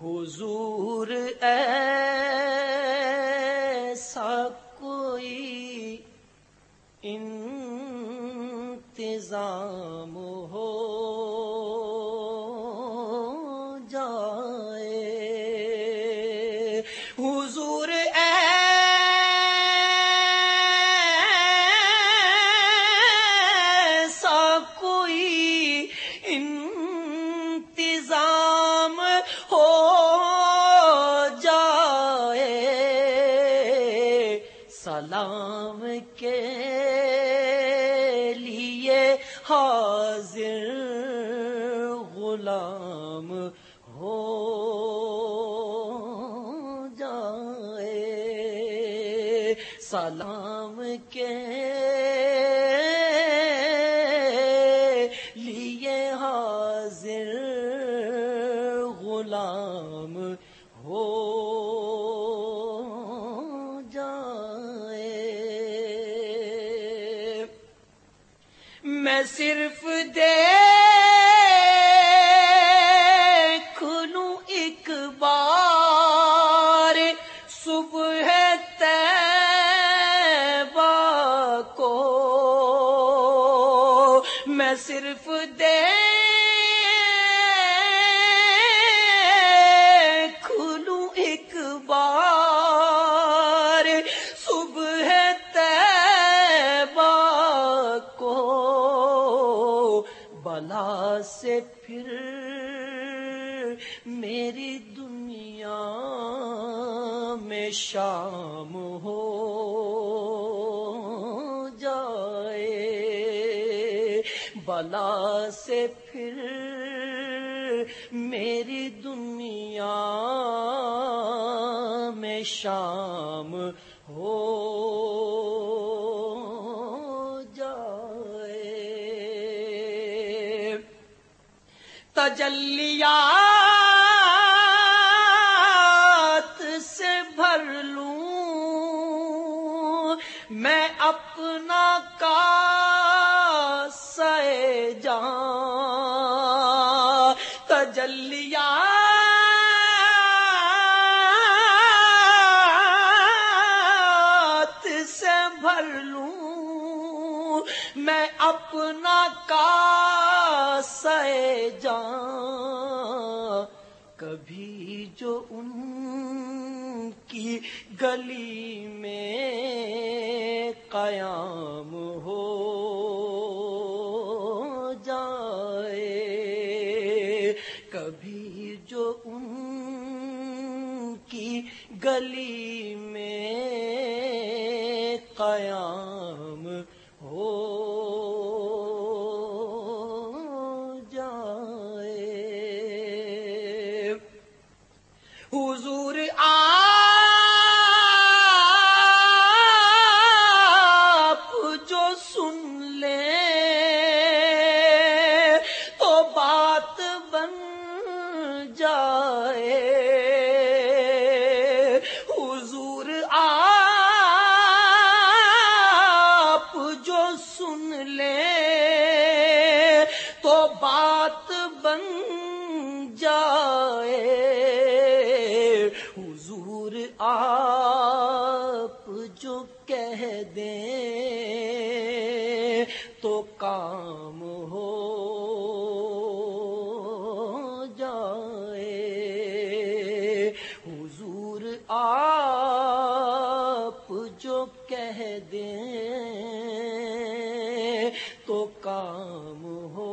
حضور اے سلام کے لیے حاضر غلام ہو جائے۔ میں صرف دیکھ میں صرف دیکھ لوں ایک بار، صبح تیبہ کو بلا سے پھر میری دنیا میں شام ہو۔ بلا سے پھر میری دنیا میں شام ہو جائے۔ تجلیات اپنا کا سے جان تجلیات سے بھر لوں میں اپنا کا سے جان کبھی جو ان کی گلی میں قیام ہو جائے۔ کبھی جو ان کی گلی میں قیام ہو تو کام ہو جائے۔ حضور آپ جو کہہ دیں تو کام ہو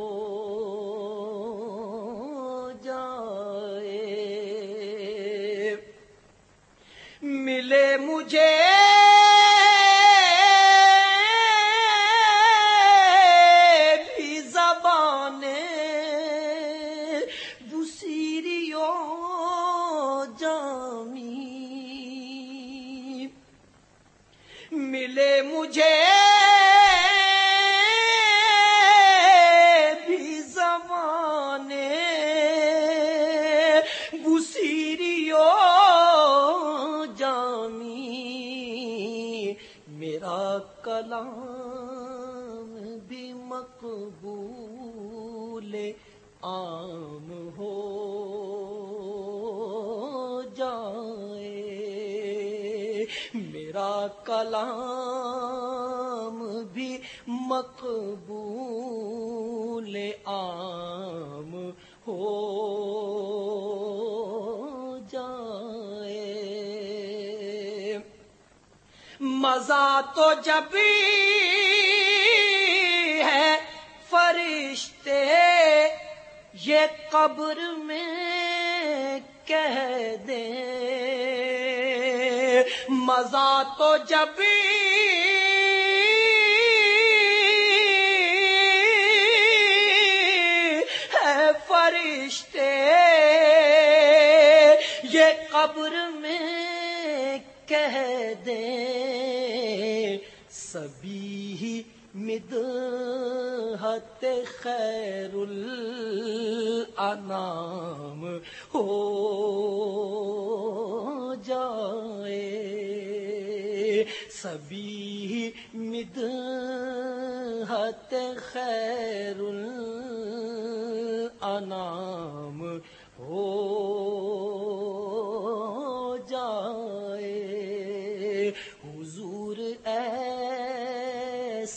جائے۔ ملے مجھے مجھے بھی زمانے بسیریو جانی میرا کلام بھی مقبول عام ہو جائے۔ میرا کلام مقبول عام ہو جائے۔ مزہ تو جب ہے فرشتے، یہ قبر میں کہہ دے مزہ تو جب قبر میں کہہ دے سبھی ہی مدحت خیر الانام ہو جائے۔ سبھی مدحت خیر الانام ہو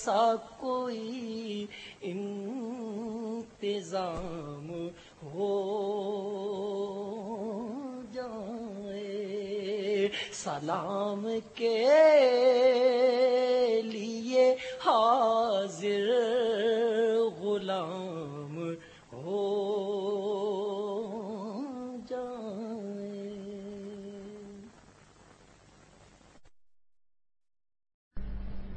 ایسا کوئی انتظام ہو جائے سلام کے لیے حاضر